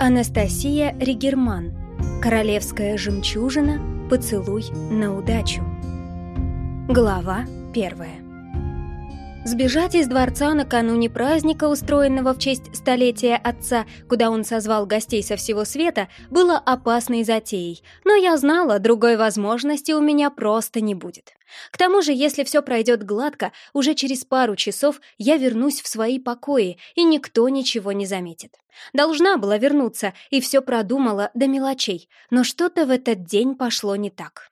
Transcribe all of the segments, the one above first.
Анастасия Ригерман. Королевская жемчужина. Поцелуй на удачу. Глава первая. Сбежать из дворца накануне праздника, устроенного в честь столетия отца, куда он созвал гостей со всего света, было опасной затеей, но я знала, другой возможности у меня просто не будет. К тому же, если все пройдет гладко, уже через пару часов я вернусь в свои покои, и никто ничего не заметит. Должна была вернуться, и все продумала до мелочей, но что-то в этот день пошло не так.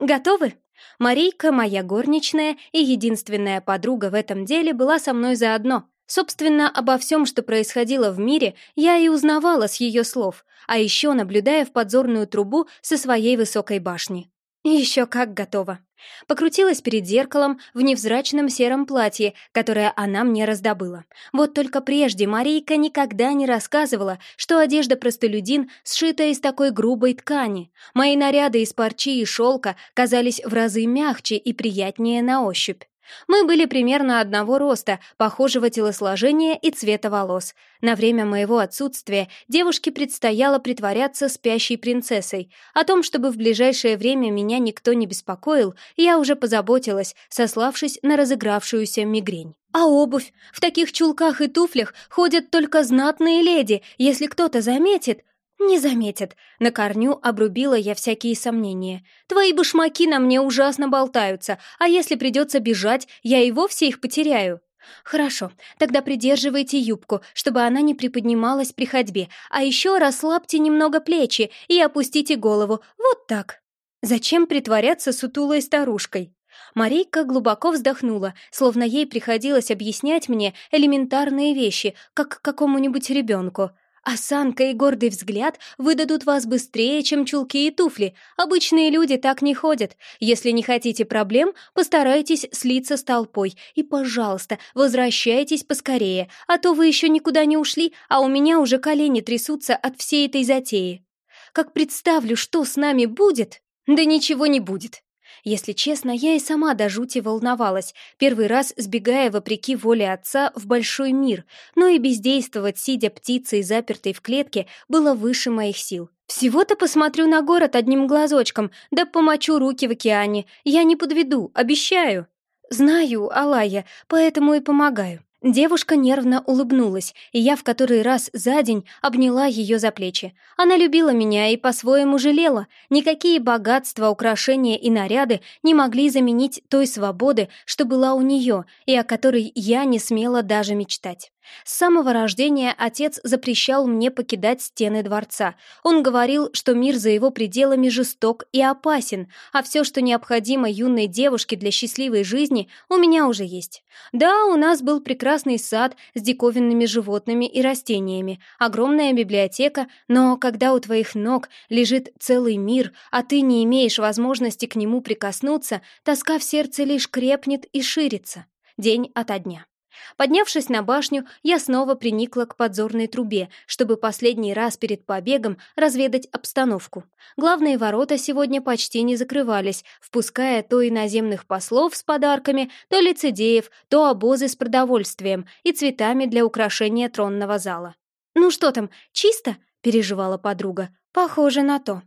«Готовы?» Марийка, моя горничная и единственная подруга в этом деле, была со мной заодно. Собственно, обо всем, что происходило в мире, я и узнавала с ее слов, а еще наблюдая в подзорную трубу со своей высокой башни. Еще как готова. Покрутилась перед зеркалом в невзрачном сером платье, которое она мне раздобыла. Вот только прежде Марийка никогда не рассказывала, что одежда простолюдин сшита из такой грубой ткани. Мои наряды из парчи и шелка казались в разы мягче и приятнее на ощупь. Мы были примерно одного роста, похожего телосложения и цвета волос. На время моего отсутствия девушке предстояло притворяться спящей принцессой. О том, чтобы в ближайшее время меня никто не беспокоил, я уже позаботилась, сославшись на разыгравшуюся мигрень. А обувь? В таких чулках и туфлях ходят только знатные леди. Если кто-то заметит, «Не заметят». На корню обрубила я всякие сомнения. «Твои башмаки на мне ужасно болтаются, а если придется бежать, я и вовсе их потеряю». «Хорошо, тогда придерживайте юбку, чтобы она не приподнималась при ходьбе, а еще расслабьте немного плечи и опустите голову, вот так». Зачем притворяться сутулой старушкой? Марийка глубоко вздохнула, словно ей приходилось объяснять мне элементарные вещи, как какому-нибудь ребенку. Осанка и гордый взгляд выдадут вас быстрее, чем чулки и туфли. Обычные люди так не ходят. Если не хотите проблем, постарайтесь слиться с толпой. И, пожалуйста, возвращайтесь поскорее, а то вы еще никуда не ушли, а у меня уже колени трясутся от всей этой затеи. Как представлю, что с нами будет... Да ничего не будет. Если честно, я и сама до жути волновалась, первый раз сбегая вопреки воле отца в большой мир, но и бездействовать, сидя птицей, запертой в клетке, было выше моих сил. Всего-то посмотрю на город одним глазочком, да помочу руки в океане. Я не подведу, обещаю. Знаю, Алая, поэтому и помогаю. Девушка нервно улыбнулась, и я в который раз за день обняла ее за плечи. Она любила меня и по-своему жалела. Никакие богатства, украшения и наряды не могли заменить той свободы, что была у нее, и о которой я не смела даже мечтать. С самого рождения отец запрещал мне покидать стены дворца. Он говорил, что мир за его пределами жесток и опасен, а все, что необходимо юной девушке для счастливой жизни, у меня уже есть. Да, у нас был прекрасный сад с диковинными животными и растениями, огромная библиотека, но когда у твоих ног лежит целый мир, а ты не имеешь возможности к нему прикоснуться, тоска в сердце лишь крепнет и ширится. День ото дня. Поднявшись на башню, я снова приникла к подзорной трубе, чтобы последний раз перед побегом разведать обстановку. Главные ворота сегодня почти не закрывались, впуская то иноземных послов с подарками, то лицедеев, то обозы с продовольствием и цветами для украшения тронного зала. «Ну что там, чисто?» — переживала подруга. «Похоже на то».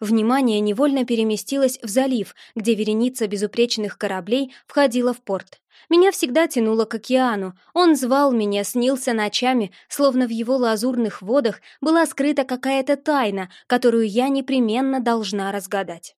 Внимание невольно переместилось в залив, где вереница безупречных кораблей входила в порт. Меня всегда тянуло к океану. Он звал меня, снился ночами, словно в его лазурных водах была скрыта какая-то тайна, которую я непременно должна разгадать.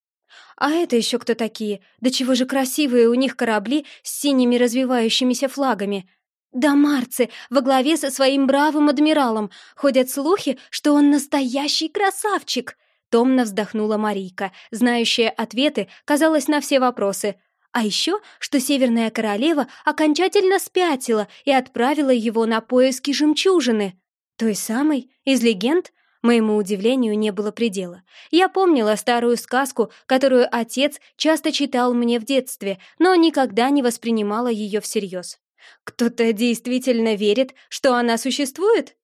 А это еще кто такие? Да чего же красивые у них корабли с синими развивающимися флагами? Да Марцы во главе со своим бравым адмиралом. Ходят слухи, что он настоящий красавчик. Томно вздохнула Марийка, знающая ответы, казалось, на все вопросы. А еще, что Северная Королева окончательно спятила и отправила его на поиски жемчужины. Той самой, из легенд? Моему удивлению не было предела. Я помнила старую сказку, которую отец часто читал мне в детстве, но никогда не воспринимала ее всерьез. Кто-то действительно верит, что она существует?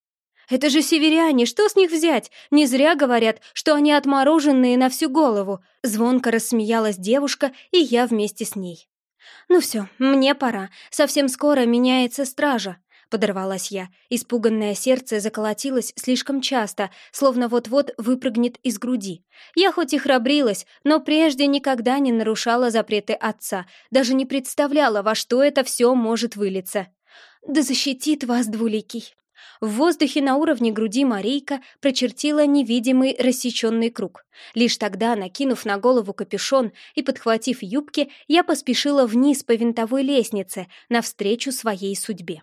Это же северяне, что с них взять? Не зря говорят, что они отмороженные на всю голову. Звонко рассмеялась девушка, и я вместе с ней. Ну все, мне пора. Совсем скоро меняется стража. подорвалась я. Испуганное сердце заколотилось слишком часто, словно вот-вот выпрыгнет из груди. Я хоть и храбрилась, но прежде никогда не нарушала запреты отца, даже не представляла, во что это все может вылиться. «Да защитит вас, двуликий!» В воздухе на уровне груди Марейка прочертила невидимый рассеченный круг. Лишь тогда, накинув на голову капюшон и подхватив юбки, я поспешила вниз по винтовой лестнице, навстречу своей судьбе.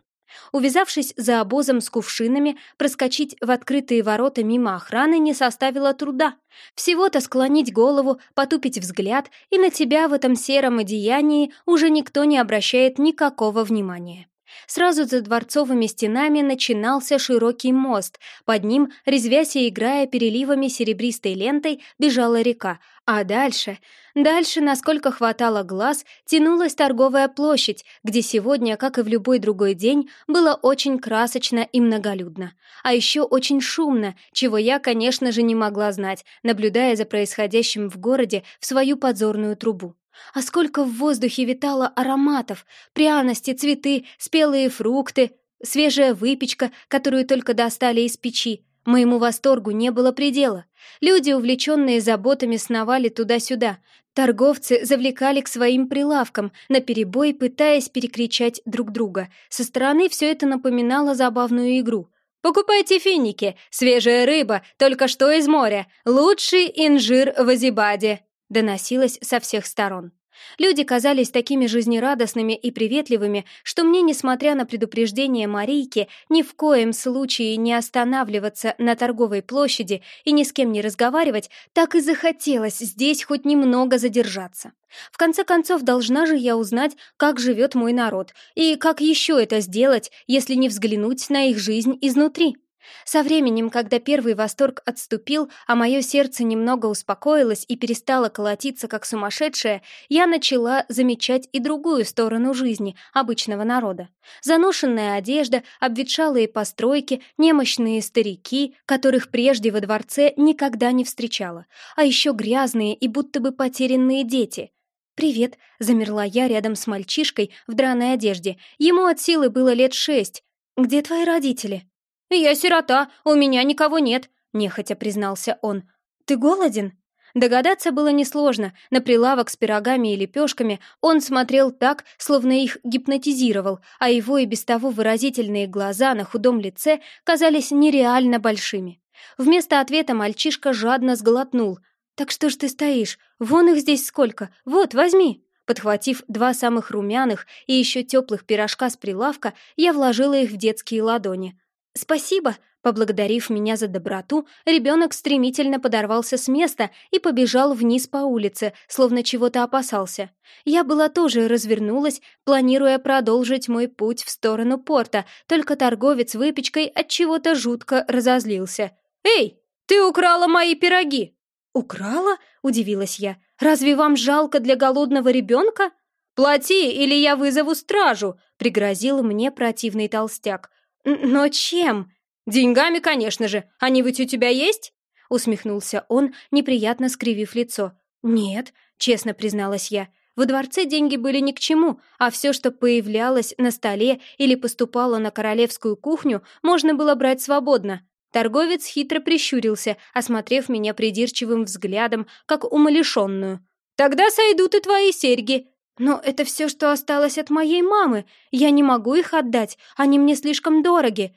Увязавшись за обозом с кувшинами, проскочить в открытые ворота мимо охраны не составило труда. Всего-то склонить голову, потупить взгляд, и на тебя в этом сером одеянии уже никто не обращает никакого внимания. Сразу за дворцовыми стенами начинался широкий мост. Под ним, резвясь и играя переливами серебристой лентой, бежала река. А дальше... Дальше, насколько хватало глаз, тянулась торговая площадь, где сегодня, как и в любой другой день, было очень красочно и многолюдно. А еще очень шумно, чего я, конечно же, не могла знать, наблюдая за происходящим в городе в свою подзорную трубу. А сколько в воздухе витало ароматов, пряности, цветы, спелые фрукты, свежая выпечка, которую только достали из печи. Моему восторгу не было предела. Люди, увлеченные заботами, сновали туда-сюда. Торговцы завлекали к своим прилавкам, наперебой пытаясь перекричать друг друга. Со стороны все это напоминало забавную игру. «Покупайте финики, свежая рыба, только что из моря, лучший инжир в Азибаде», доносилось со всех сторон. Люди казались такими жизнерадостными и приветливыми, что мне, несмотря на предупреждение Марийки, ни в коем случае не останавливаться на торговой площади и ни с кем не разговаривать, так и захотелось здесь хоть немного задержаться. В конце концов, должна же я узнать, как живет мой народ, и как еще это сделать, если не взглянуть на их жизнь изнутри. Со временем, когда первый восторг отступил, а мое сердце немного успокоилось и перестало колотиться как сумасшедшее, я начала замечать и другую сторону жизни обычного народа. Заношенная одежда, обветшалые постройки, немощные старики, которых прежде во дворце никогда не встречала, а еще грязные и будто бы потерянные дети — «Привет», — замерла я рядом с мальчишкой в драной одежде. Ему от силы было лет шесть. «Где твои родители?» «Я сирота, у меня никого нет», — нехотя признался он. «Ты голоден?» Догадаться было несложно. На прилавок с пирогами и лепешками он смотрел так, словно их гипнотизировал, а его и без того выразительные глаза на худом лице казались нереально большими. Вместо ответа мальчишка жадно сглотнул. «Так что ж ты стоишь? Вон их здесь сколько! Вот, возьми!» Подхватив два самых румяных и еще теплых пирожка с прилавка, я вложила их в детские ладони. «Спасибо!» Поблагодарив меня за доброту, ребенок стремительно подорвался с места и побежал вниз по улице, словно чего-то опасался. Я была тоже развернулась, планируя продолжить мой путь в сторону порта, только торговец выпечкой от чего-то жутко разозлился. «Эй, ты украла мои пироги!» «Украла?» — удивилась я. «Разве вам жалко для голодного ребенка?» «Плати, или я вызову стражу!» — пригрозил мне противный толстяк. «Но чем?» «Деньгами, конечно же. Они ведь у тебя есть?» Усмехнулся он, неприятно скривив лицо. «Нет», — честно призналась я. Во дворце деньги были ни к чему, а все, что появлялось на столе или поступало на королевскую кухню, можно было брать свободно. Торговец хитро прищурился, осмотрев меня придирчивым взглядом, как умалишенную. «Тогда сойдут и твои серьги», «Но это все, что осталось от моей мамы. Я не могу их отдать, они мне слишком дороги».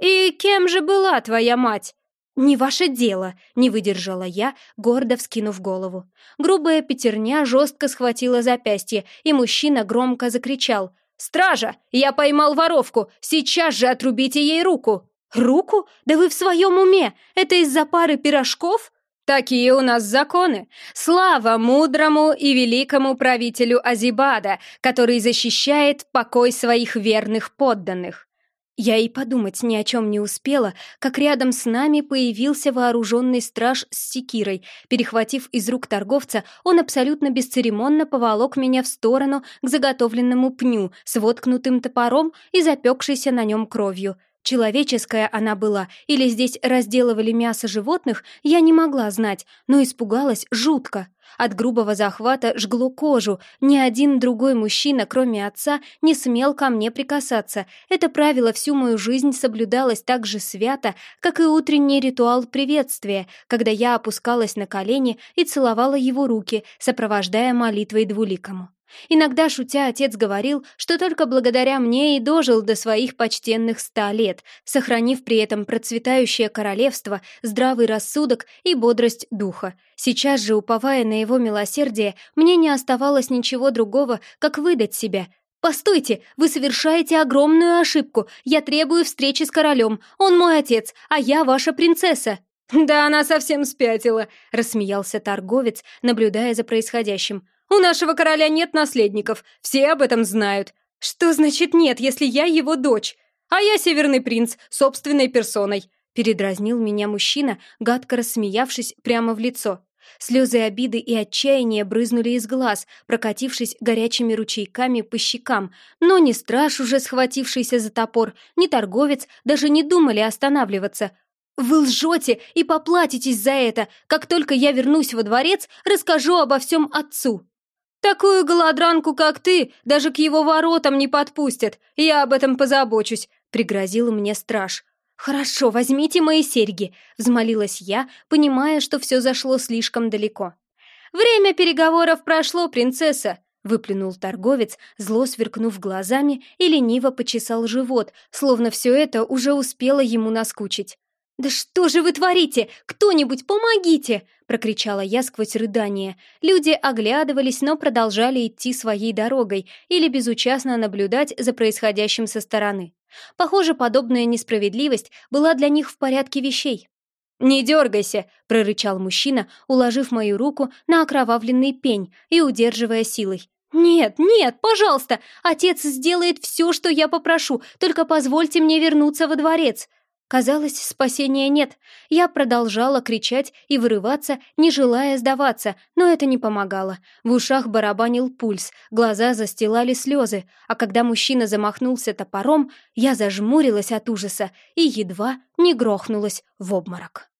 «И кем же была твоя мать?» «Не ваше дело», — не выдержала я, гордо вскинув голову. Грубая пятерня жестко схватила запястье, и мужчина громко закричал. «Стража! Я поймал воровку! Сейчас же отрубите ей руку!» «Руку? Да вы в своем уме! Это из-за пары пирожков?» Такие у нас законы. Слава мудрому и великому правителю Азибада, который защищает покой своих верных подданных. Я и подумать ни о чем не успела, как рядом с нами появился вооруженный страж с секирой. Перехватив из рук торговца, он абсолютно бесцеремонно поволок меня в сторону к заготовленному пню с воткнутым топором и запекшейся на нем кровью. Человеческая она была или здесь разделывали мясо животных, я не могла знать, но испугалась жутко. От грубого захвата жгло кожу. Ни один другой мужчина, кроме отца, не смел ко мне прикасаться. Это правило всю мою жизнь соблюдалось так же свято, как и утренний ритуал приветствия, когда я опускалась на колени и целовала его руки, сопровождая молитвой двуликому. Иногда, шутя, отец говорил, что только благодаря мне и дожил до своих почтенных ста лет, сохранив при этом процветающее королевство, здравый рассудок и бодрость духа. Сейчас же, уповая на его милосердие, мне не оставалось ничего другого, как выдать себя. «Постойте, вы совершаете огромную ошибку. Я требую встречи с королем. Он мой отец, а я ваша принцесса». «Да она совсем спятила», — рассмеялся торговец, наблюдая за происходящим. У нашего короля нет наследников, все об этом знают. Что значит нет, если я его дочь? А я северный принц, собственной персоной. Передразнил меня мужчина, гадко рассмеявшись прямо в лицо. Слезы обиды и отчаяния брызнули из глаз, прокатившись горячими ручейками по щекам, но ни страж, уже схватившийся за топор, ни торговец даже не думали останавливаться. «Вы лжете и поплатитесь за это! Как только я вернусь во дворец, расскажу обо всем отцу!» «Такую голодранку, как ты, даже к его воротам не подпустят. Я об этом позабочусь», — пригрозил мне страж. «Хорошо, возьмите мои серьги», — взмолилась я, понимая, что все зашло слишком далеко. «Время переговоров прошло, принцесса», — выплюнул торговец, зло сверкнув глазами и лениво почесал живот, словно все это уже успело ему наскучить. «Да что же вы творите? Кто-нибудь помогите!» — прокричала я сквозь рыдание. Люди оглядывались, но продолжали идти своей дорогой или безучастно наблюдать за происходящим со стороны. Похоже, подобная несправедливость была для них в порядке вещей. «Не дергайся!» — прорычал мужчина, уложив мою руку на окровавленный пень и удерживая силой. «Нет, нет, пожалуйста! Отец сделает все, что я попрошу, только позвольте мне вернуться во дворец!» Казалось, спасения нет. Я продолжала кричать и вырываться, не желая сдаваться, но это не помогало. В ушах барабанил пульс, глаза застилали слезы, а когда мужчина замахнулся топором, я зажмурилась от ужаса и едва не грохнулась в обморок.